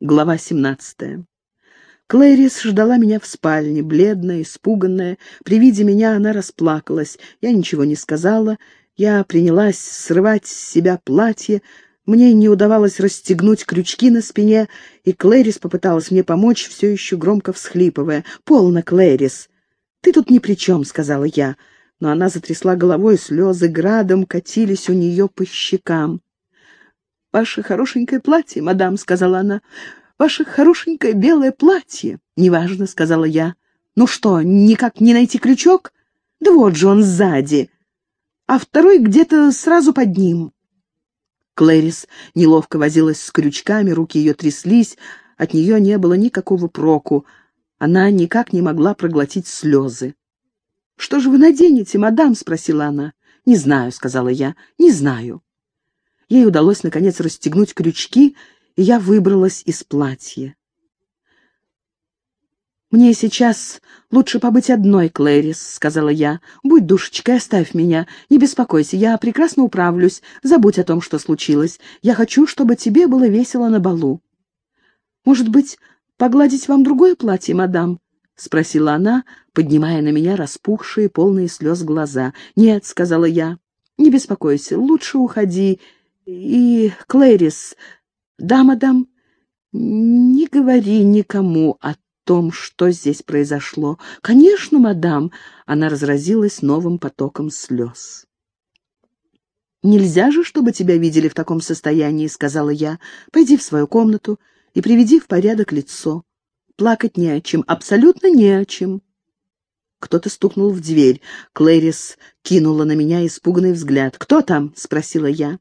Глава 17. Клэрис ждала меня в спальне, бледная, испуганная. При виде меня она расплакалась. Я ничего не сказала. Я принялась срывать с себя платье. Мне не удавалось расстегнуть крючки на спине, и Клэрис попыталась мне помочь, все еще громко всхлипывая. «Полно, Клэрис!» «Ты тут ни при чем», — сказала я. Но она затрясла головой, слезы градом катились у нее по щекам. «Ваше хорошенькое платье, мадам», — сказала она. «Ваше хорошенькое белое платье». «Неважно», — сказала я. «Ну что, никак не найти крючок?» «Да вот же он сзади, а второй где-то сразу под ним». Клэрис неловко возилась с крючками, руки ее тряслись, от нее не было никакого проку. Она никак не могла проглотить слезы. «Что же вы наденете, мадам?» — спросила она. «Не знаю», — сказала я, — «не знаю». Ей удалось, наконец, расстегнуть крючки, и я выбралась из платья. «Мне сейчас лучше побыть одной, Клэрис», — сказала я. «Будь душечкой, оставь меня. Не беспокойся, я прекрасно управлюсь. Забудь о том, что случилось. Я хочу, чтобы тебе было весело на балу». «Может быть, погладить вам другое платье, мадам?» — спросила она, поднимая на меня распухшие, полные слез глаза. «Нет», — сказала я. «Не беспокойся, лучше уходи и Клэрис, да, мадам, не говори никому о том, что здесь произошло. Конечно, мадам, она разразилась новым потоком слез. «Нельзя же, чтобы тебя видели в таком состоянии», — сказала я. «Пойди в свою комнату и приведи в порядок лицо. Плакать не о чем, абсолютно не о чем». Кто-то стукнул в дверь. Клэрис кинула на меня испуганный взгляд. «Кто там?» — спросила я.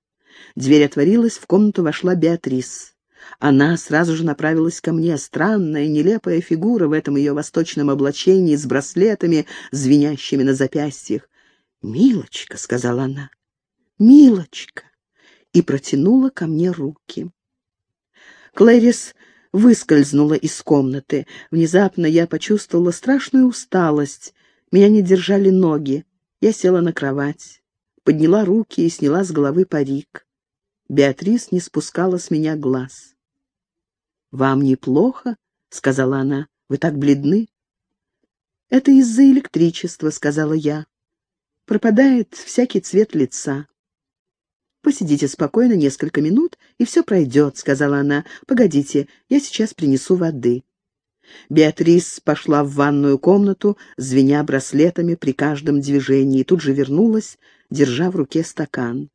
Дверь отворилась, в комнату вошла Беатрис. Она сразу же направилась ко мне, странная, нелепая фигура в этом ее восточном облачении с браслетами, звенящими на запястьях. «Милочка», — сказала она, — «милочка», и протянула ко мне руки. Клэрис выскользнула из комнаты. Внезапно я почувствовала страшную усталость. Меня не держали ноги. Я села на кровать, подняла руки и сняла с головы парик. Беатрис не спускала с меня глаз. «Вам неплохо?» — сказала она. «Вы так бледны?» «Это из-за электричества», — сказала я. «Пропадает всякий цвет лица». «Посидите спокойно несколько минут, и все пройдет», — сказала она. «Погодите, я сейчас принесу воды». Беатрис пошла в ванную комнату, звеня браслетами при каждом движении, и тут же вернулась, держа в руке стакан.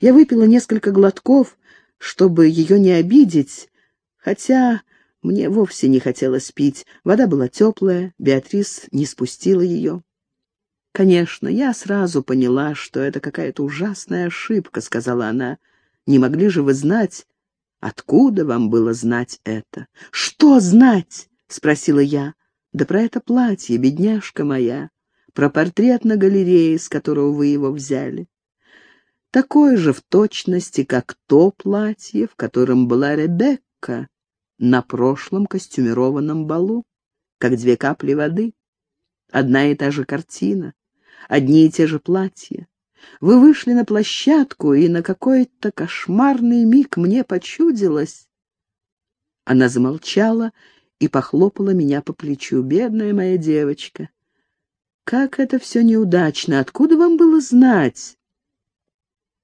Я выпила несколько глотков, чтобы ее не обидеть, хотя мне вовсе не хотелось пить. Вода была теплая, Беатрис не спустила ее. «Конечно, я сразу поняла, что это какая-то ужасная ошибка», — сказала она. «Не могли же вы знать, откуда вам было знать это?» «Что знать?» — спросила я. «Да про это платье, бедняжка моя, про портрет на галерее, с которого вы его взяли такое же в точности, как то платье, в котором была Ребекка на прошлом костюмированном балу, как две капли воды. Одна и та же картина, одни и те же платья. Вы вышли на площадку, и на какой-то кошмарный миг мне почудилось. Она замолчала и похлопала меня по плечу. «Бедная моя девочка! Как это все неудачно! Откуда вам было знать?»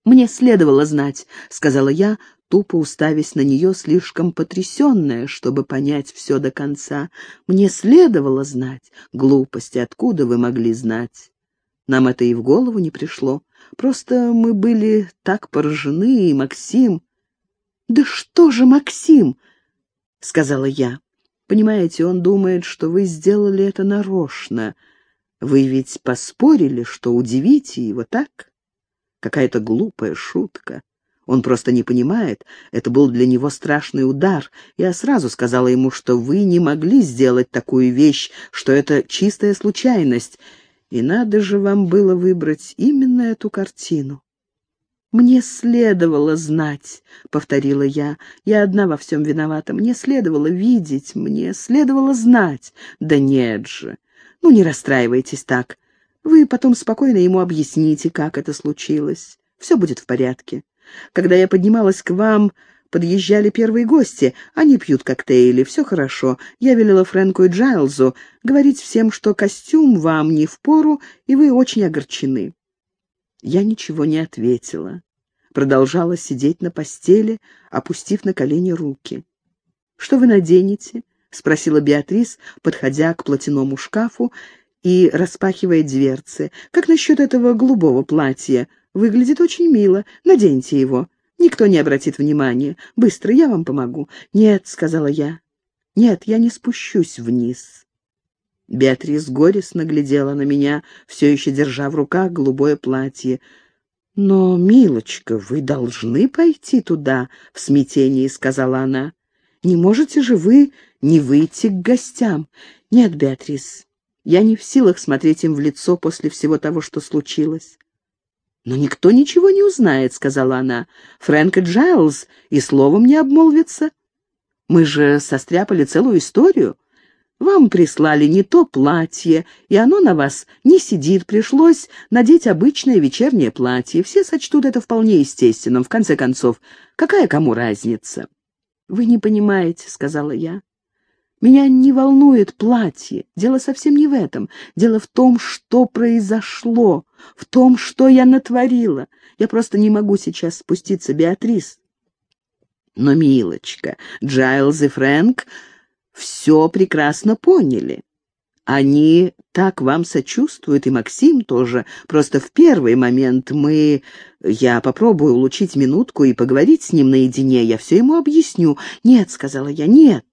«Мне следовало знать», — сказала я, тупо уставясь на нее, слишком потрясенная, чтобы понять все до конца. «Мне следовало знать. Глупости, откуда вы могли знать?» Нам это и в голову не пришло. Просто мы были так поражены, и Максим... «Да что же Максим?» — сказала я. «Понимаете, он думает, что вы сделали это нарочно. Вы ведь поспорили, что удивите его, так?» Какая-то глупая шутка. Он просто не понимает. Это был для него страшный удар. Я сразу сказала ему, что вы не могли сделать такую вещь, что это чистая случайность. И надо же вам было выбрать именно эту картину. «Мне следовало знать», — повторила я. «Я одна во всем виновата. Мне следовало видеть, мне следовало знать». «Да нет же! Ну, не расстраивайтесь так. Вы потом спокойно ему объясните, как это случилось. Все будет в порядке. Когда я поднималась к вам подъезжали первые гости. Они пьют коктейли, все хорошо. Я велела Фрэнку и Джайлзу говорить всем, что костюм вам не впору, и вы очень огорчены. Я ничего не ответила. Продолжала сидеть на постели, опустив на колени руки. «Что вы наденете?» — спросила Беатрис, подходя к платяному шкафу и распахивая дверцы. «Как насчет этого голубого платья? Выглядит очень мило. Наденьте его. Никто не обратит внимания. Быстро, я вам помогу». «Нет», — сказала я. «Нет, я не спущусь вниз». Беатрис горестно глядела на меня, все еще держа в руках голубое платье. «Но, милочка, вы должны пойти туда», — в смятении сказала она. «Не можете же вы не выйти к гостям?» «Нет, Беатрис, я не в силах смотреть им в лицо после всего того, что случилось. «Но никто ничего не узнает», — сказала она. «Фрэнк и Джайлз и словом не обмолвятся. Мы же состряпали целую историю. Вам прислали не то платье, и оно на вас не сидит. Пришлось надеть обычное вечернее платье. Все сочтут это вполне естественным. В конце концов, какая кому разница?» «Вы не понимаете», — сказала я. Меня не волнует платье. Дело совсем не в этом. Дело в том, что произошло, в том, что я натворила. Я просто не могу сейчас спуститься, Беатрис. Но, милочка, Джайлз и Фрэнк все прекрасно поняли. Они так вам сочувствуют, и Максим тоже. Просто в первый момент мы... Я попробую улучшить минутку и поговорить с ним наедине. Я все ему объясню. «Нет», — сказала я, — «нет».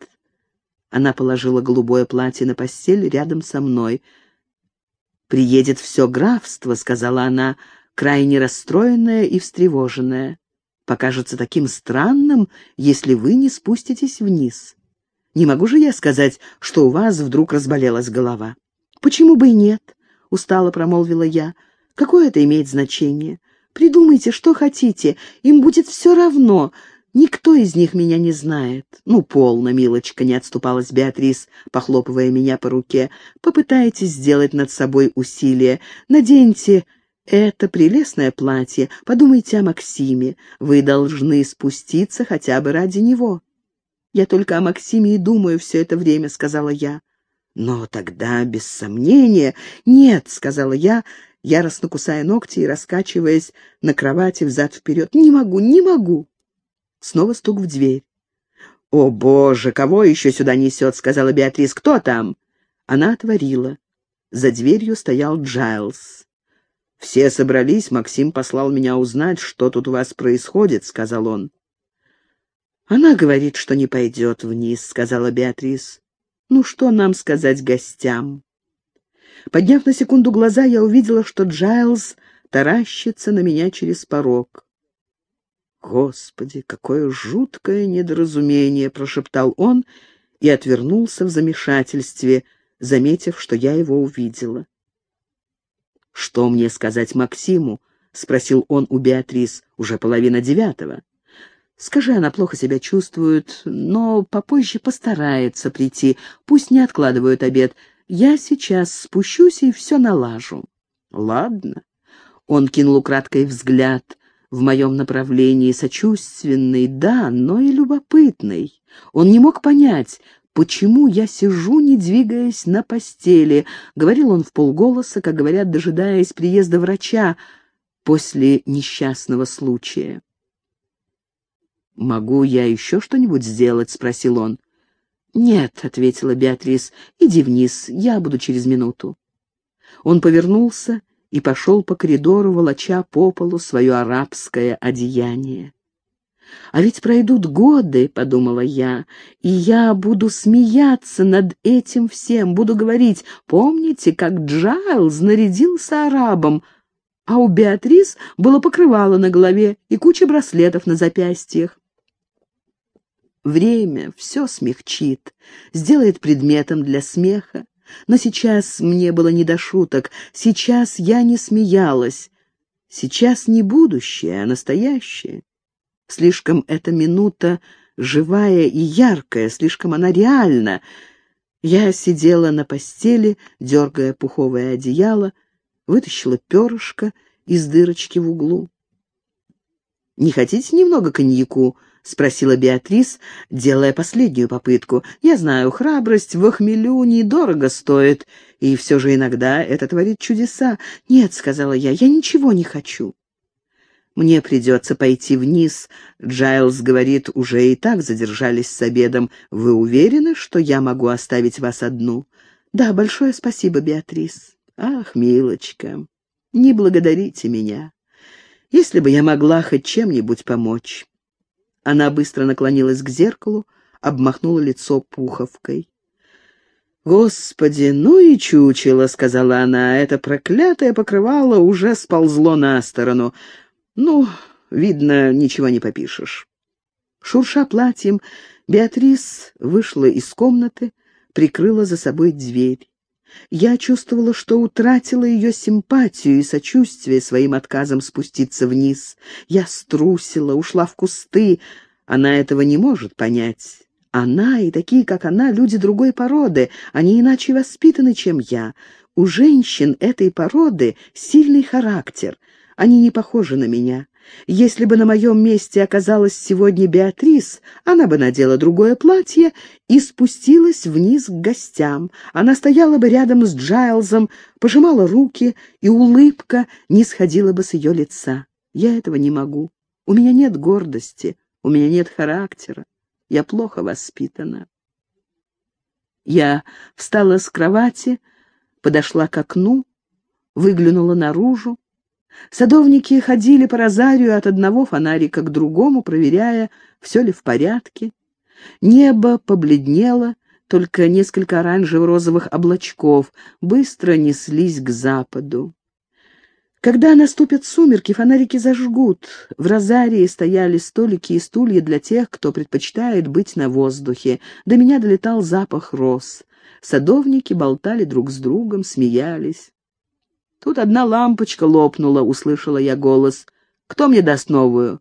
Она положила голубое платье на постель рядом со мной. «Приедет все графство», — сказала она, крайне расстроенная и встревоженная. «Покажется таким странным, если вы не спуститесь вниз. Не могу же я сказать, что у вас вдруг разболелась голова». «Почему бы и нет?» — устало промолвила я. «Какое это имеет значение? Придумайте, что хотите, им будет все равно. Никто из них меня не знает. Ну, полно, милочка, не отступалась Беатрис, похлопывая меня по руке. Попытайтесь сделать над собой усилие. Наденьте это прелестное платье. Подумайте о Максиме. Вы должны спуститься хотя бы ради него. Я только о Максиме и думаю все это время, сказала я. Но тогда, без сомнения... Нет, сказала я, яростно кусая ногти и раскачиваясь на кровати взад-вперед. Не могу, не могу. Снова стук в дверь. «О, боже, кого еще сюда несет?» — сказала Беатрис. «Кто там?» Она отворила. За дверью стоял Джайлз. «Все собрались, Максим послал меня узнать, что тут у вас происходит», — сказал он. «Она говорит, что не пойдет вниз», — сказала Беатрис. «Ну что нам сказать гостям?» Подняв на секунду глаза, я увидела, что Джайлз таращится на меня через порог. «Господи, какое жуткое недоразумение!» — прошептал он и отвернулся в замешательстве, заметив, что я его увидела. «Что мне сказать Максиму?» — спросил он у Беатрис. «Уже половина девятого». «Скажи, она плохо себя чувствует, но попозже постарается прийти. Пусть не откладывают обед. Я сейчас спущусь и все налажу». «Ладно». Он кинул украдкой взгляд в моем направлении, сочувственный, да, но и любопытный. Он не мог понять, почему я сижу, не двигаясь на постели, говорил он в полголоса, как говорят, дожидаясь приезда врача после несчастного случая. «Могу я еще что-нибудь сделать?» — спросил он. «Нет», — ответила Беатрис, — «иди вниз, я буду через минуту». Он повернулся и пошел по коридору, волоча по полу свое арабское одеяние. «А ведь пройдут годы», — подумала я, — «и я буду смеяться над этим всем, буду говорить, помните, как Джайлз нарядился арабом, а у Беатрис было покрывало на голове и куча браслетов на запястьях. Время все смягчит, сделает предметом для смеха. Но сейчас мне было не до шуток, сейчас я не смеялась. Сейчас не будущее, а настоящее. Слишком эта минута живая и яркая, слишком она реальна. Я сидела на постели, дергая пуховое одеяло, вытащила перышко из дырочки в углу. «Не хотите немного коньяку?» — спросила Беатрис, делая последнюю попытку. «Я знаю, храбрость в охмелю недорого стоит, и все же иногда это творит чудеса. Нет», — сказала я, — «я ничего не хочу». «Мне придется пойти вниз», — Джайлз говорит, уже и так задержались с обедом. «Вы уверены, что я могу оставить вас одну?» «Да, большое спасибо, Беатрис». «Ах, милочка, не благодарите меня. Если бы я могла хоть чем-нибудь помочь». Она быстро наклонилась к зеркалу, обмахнула лицо пуховкой. «Господи, ну и чучело», — сказала она, — «это проклятое покрывало уже сползло на сторону. Ну, видно, ничего не попишешь». Шурша платьем, Беатрис вышла из комнаты, прикрыла за собой дверь. Я чувствовала, что утратила ее симпатию и сочувствие своим отказом спуститься вниз. Я струсила, ушла в кусты. Она этого не может понять. Она и такие, как она, люди другой породы. Они иначе воспитаны, чем я. У женщин этой породы сильный характер. Они не похожи на меня. Если бы на моем месте оказалась сегодня Беатрис, она бы надела другое платье и спустилась вниз к гостям. Она стояла бы рядом с Джайлзом, пожимала руки, и улыбка не сходила бы с ее лица. Я этого не могу. У меня нет гордости, у меня нет характера. Я плохо воспитана. Я встала с кровати, подошла к окну, выглянула наружу. Садовники ходили по розарию от одного фонарика к другому, проверяя, все ли в порядке. Небо побледнело, только несколько оранжево-розовых облачков быстро неслись к западу. Когда наступят сумерки, фонарики зажгут. В розарии стояли столики и стулья для тех, кто предпочитает быть на воздухе. До меня долетал запах роз. Садовники болтали друг с другом, смеялись. Тут одна лампочка лопнула, услышала я голос. «Кто мне даст новую?»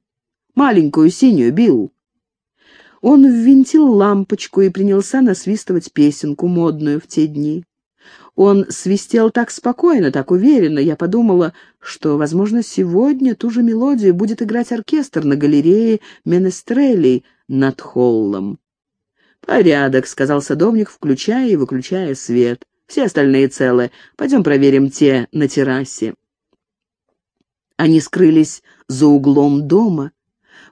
«Маленькую синюю, Билл». Он ввинтил лампочку и принялся насвистывать песенку, модную в те дни. Он свистел так спокойно, так уверенно, я подумала, что, возможно, сегодня ту же мелодию будет играть оркестр на галерее Менестрелей над холлом. «Порядок», — сказал садовник, включая и выключая свет. Все остальные целы. Пойдем проверим те на террасе. Они скрылись за углом дома.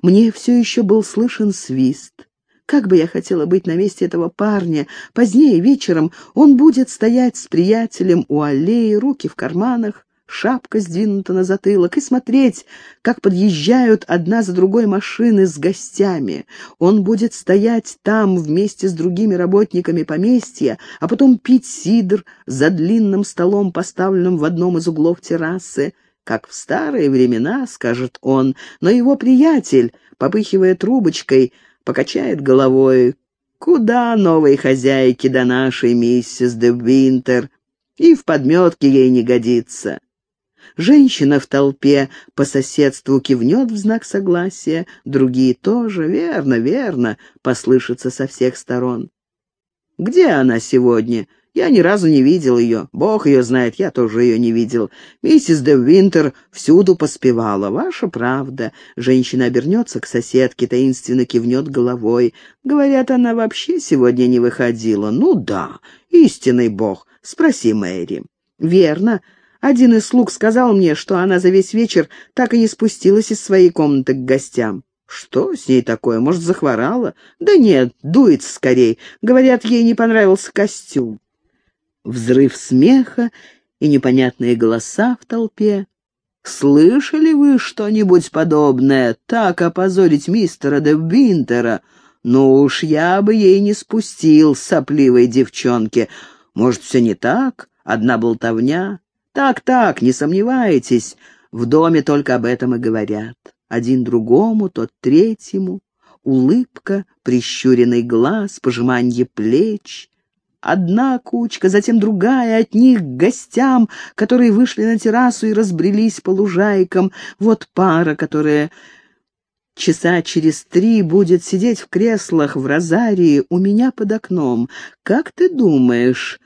Мне все еще был слышен свист. Как бы я хотела быть на месте этого парня. Позднее вечером он будет стоять с приятелем у аллеи, руки в карманах, шапка сдвинута на затылок, и смотреть, как подъезжают одна за другой машины с гостями. Он будет стоять там вместе с другими работниками поместья, а потом пить сидр за длинным столом, поставленным в одном из углов террасы. Как в старые времена, скажет он, но его приятель, попыхивая трубочкой, покачает головой. Куда новой хозяйке до нашей миссис де Винтер? И в подметке ей не годится. Женщина в толпе по соседству кивнет в знак согласия, другие тоже, верно, верно, послышится со всех сторон. «Где она сегодня?» Я ни разу не видел ее. Бог ее знает, я тоже ее не видел. Миссис де Винтер всюду поспевала. Ваша правда. Женщина обернется к соседке, таинственно кивнет головой. Говорят, она вообще сегодня не выходила. Ну да, истинный Бог. Спроси Мэри. Верно. Один из слуг сказал мне, что она за весь вечер так и не спустилась из своей комнаты к гостям. Что с ней такое? Может, захворала? Да нет, дуется скорей. Говорят, ей не понравился костюм. Взрыв смеха и непонятные голоса в толпе. «Слышали вы что-нибудь подобное? Так опозорить мистера де Винтера? Ну уж я бы ей не спустил, сопливой девчонке. Может, все не так? Одна болтовня? Так-так, не сомневайтесь, в доме только об этом и говорят. Один другому, тот третьему. Улыбка, прищуренный глаз, пожиманье плеч. Одна кучка, затем другая, от них к гостям, которые вышли на террасу и разбрелись по лужайкам. Вот пара, которая часа через три будет сидеть в креслах в розарии у меня под окном. Как ты думаешь,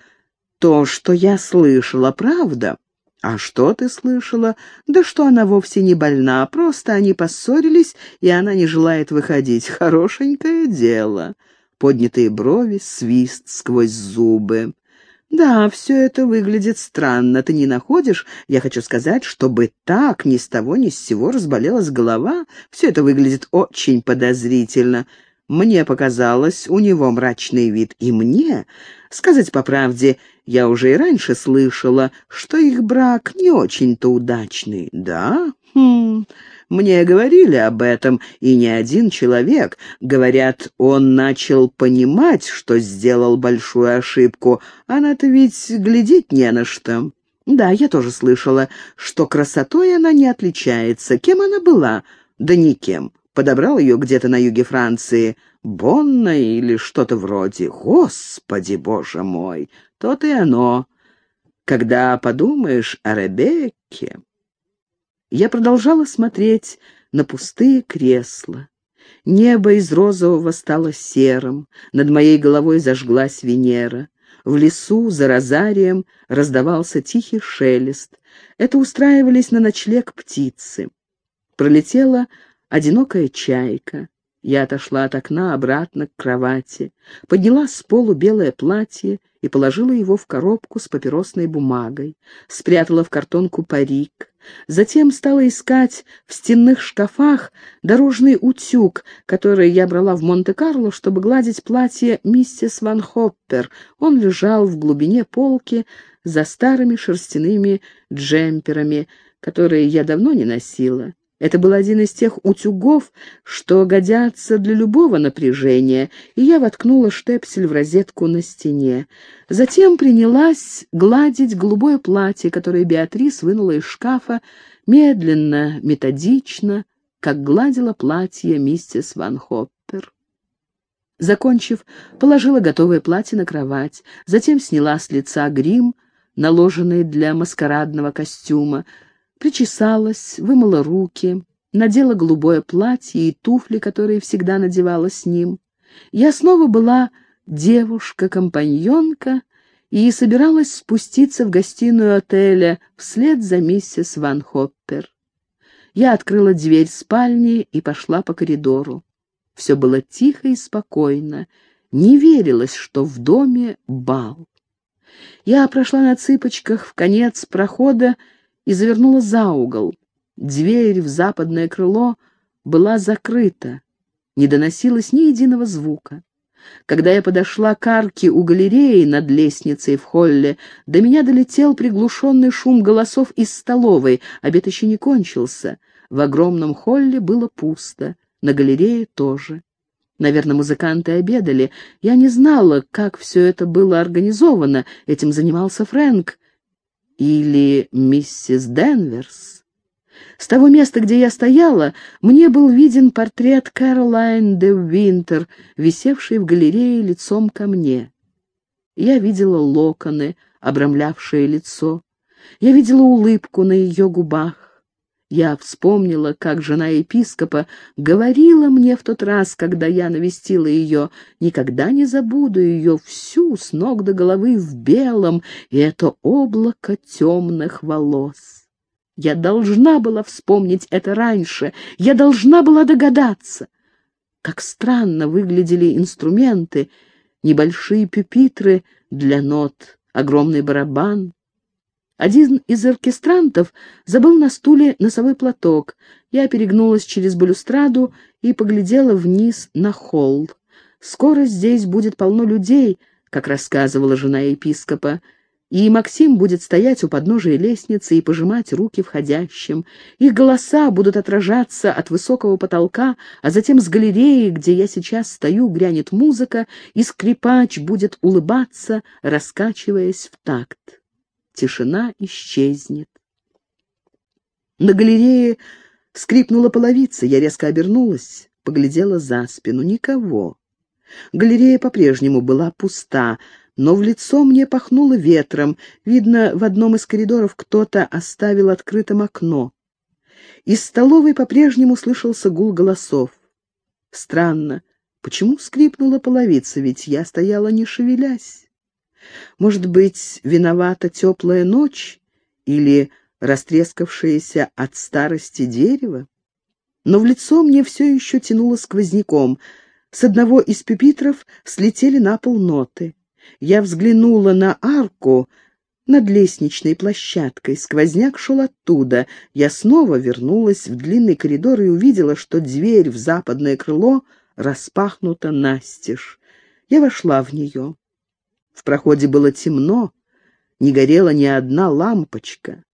то, что я слышала, правда? «А что ты слышала? Да что она вовсе не больна, просто они поссорились, и она не желает выходить. Хорошенькое дело». Поднятые брови, свист сквозь зубы. «Да, все это выглядит странно. Ты не находишь? Я хочу сказать, чтобы так ни с того ни с сего разболелась голова. Все это выглядит очень подозрительно. Мне показалось, у него мрачный вид. И мне, сказать по правде, я уже и раньше слышала, что их брак не очень-то удачный. Да? Хм... Мне говорили об этом, и не один человек. Говорят, он начал понимать, что сделал большую ошибку. Она-то ведь глядеть не на что. Да, я тоже слышала, что красотой она не отличается. Кем она была? Да никем. Подобрал ее где-то на юге Франции. Бонна или что-то вроде. Господи, боже мой! То-то и оно. Когда подумаешь о Ребекке... Я продолжала смотреть на пустые кресла. Небо из розового стало серым, над моей головой зажглась Венера. В лесу за розарием раздавался тихий шелест. Это устраивались на ночлег птицы. Пролетела одинокая чайка. Я отошла от окна обратно к кровати, подняла с полу белое платье и положила его в коробку с папиросной бумагой, спрятала в картонку парик. Затем стала искать в стенных шкафах дорожный утюг, который я брала в Монте-Карло, чтобы гладить платье миссис Ван Хоппер. Он лежал в глубине полки за старыми шерстяными джемперами, которые я давно не носила. Это был один из тех утюгов, что годятся для любого напряжения, и я воткнула штепсель в розетку на стене. Затем принялась гладить голубое платье, которое Беатрис вынула из шкафа, медленно, методично, как гладила платье миссис Ван Хоппер. Закончив, положила готовое платье на кровать, затем сняла с лица грим, наложенный для маскарадного костюма, Причесалась, вымыла руки, надела голубое платье и туфли, которые всегда надевала с ним. Я снова была девушка-компаньонка и собиралась спуститься в гостиную отеля вслед за миссис Ван Хоппер. Я открыла дверь спальни и пошла по коридору. Все было тихо и спокойно. Не верилось, что в доме бал. Я прошла на цыпочках в конец прохода и завернула за угол. Дверь в западное крыло была закрыта, не доносилось ни единого звука. Когда я подошла к арке у галереи над лестницей в холле, до меня долетел приглушенный шум голосов из столовой, обед еще не кончился. В огромном холле было пусто, на галерее тоже. Наверное, музыканты обедали. Я не знала, как все это было организовано. Этим занимался Фрэнк или миссис Денверс. С того места, где я стояла, мне был виден портрет Кэролайн де Винтер, висевший в галерее лицом ко мне. Я видела локоны, обрамлявшие лицо. Я видела улыбку на ее губах. Я вспомнила, как жена епископа говорила мне в тот раз, когда я навестила ее. Никогда не забуду ее всю, с ног до головы в белом, и это облако темных волос. Я должна была вспомнить это раньше, я должна была догадаться. Как странно выглядели инструменты, небольшие пюпитры для нот, огромный барабан, один из оркестрантов забыл на стуле носовой платок. Я перегнулась через балюстраду и поглядела вниз на холл. Скоро здесь будет полно людей, как рассказывала жена епископа, и Максим будет стоять у подножия лестницы и пожимать руки входящим. Их голоса будут отражаться от высокого потолка, а затем с галереи, где я сейчас стою, грянет музыка, и скрипач будет улыбаться, раскачиваясь в такт тишина исчезнет. На галерее скрипнула половица, я резко обернулась, поглядела за спину. Никого. Галерея по-прежнему была пуста, но в лицо мне пахнуло ветром. Видно, в одном из коридоров кто-то оставил открытым окно. Из столовой по-прежнему слышался гул голосов. Странно, почему скрипнула половица, ведь я стояла не шевелясь. Может быть, виновата теплая ночь или растрескавшееся от старости дерево? Но в лицо мне все еще тянуло сквозняком. С одного из пюпитров слетели на пол ноты. Я взглянула на арку над лестничной площадкой. Сквозняк шел оттуда. Я снова вернулась в длинный коридор и увидела, что дверь в западное крыло распахнута настежь. Я вошла в нее. В проходе было темно, не горела ни одна лампочка.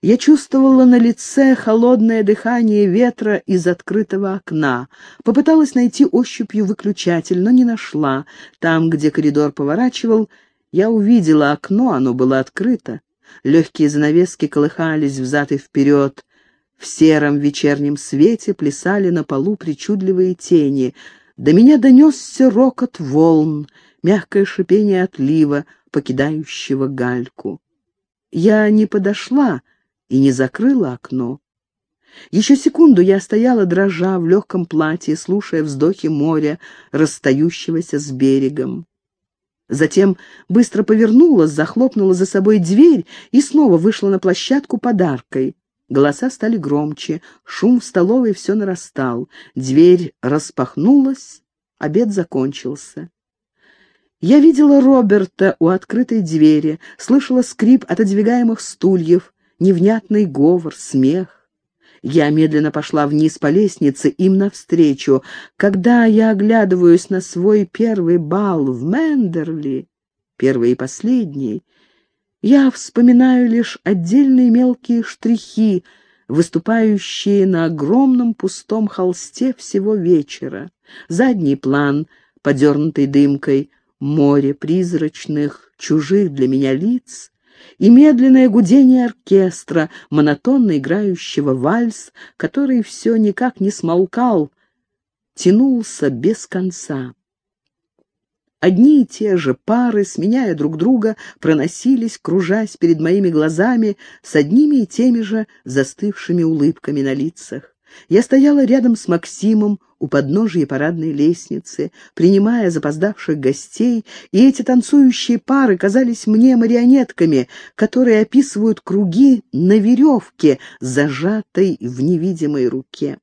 Я чувствовала на лице холодное дыхание ветра из открытого окна. Попыталась найти ощупью выключатель, но не нашла. Там, где коридор поворачивал, я увидела окно, оно было открыто. Легкие занавески колыхались взад и вперед. В сером вечернем свете плясали на полу причудливые тени. До меня донесся рокот волн, мягкое шипение отлива, покидающего гальку. Я не подошла и не закрыла окно. Еще секунду я стояла, дрожа в легком платье, слушая вздохи моря, расстающегося с берегом. Затем быстро повернулась, захлопнула за собой дверь и снова вышла на площадку подаркой. Голоса стали громче, шум в столовой все нарастал. Дверь распахнулась, обед закончился. Я видела Роберта у открытой двери, слышала скрип отодвигаемых стульев, невнятный говор, смех. Я медленно пошла вниз по лестнице им навстречу. Когда я оглядываюсь на свой первый бал в Мендерли, первый и последний, я вспоминаю лишь отдельные мелкие штрихи, выступающие на огромном пустом холсте всего вечера. Задний план, подернутый дымкой — море призрачных, чужих для меня лиц и медленное гудение оркестра, монотонно играющего вальс, который все никак не смолкал, тянулся без конца. Одни и те же пары, сменяя друг друга, проносились, кружась перед моими глазами с одними и теми же застывшими улыбками на лицах. Я стояла рядом с Максимом у подножия парадной лестницы, принимая запоздавших гостей, и эти танцующие пары казались мне марионетками, которые описывают круги на веревке, зажатой в невидимой руке.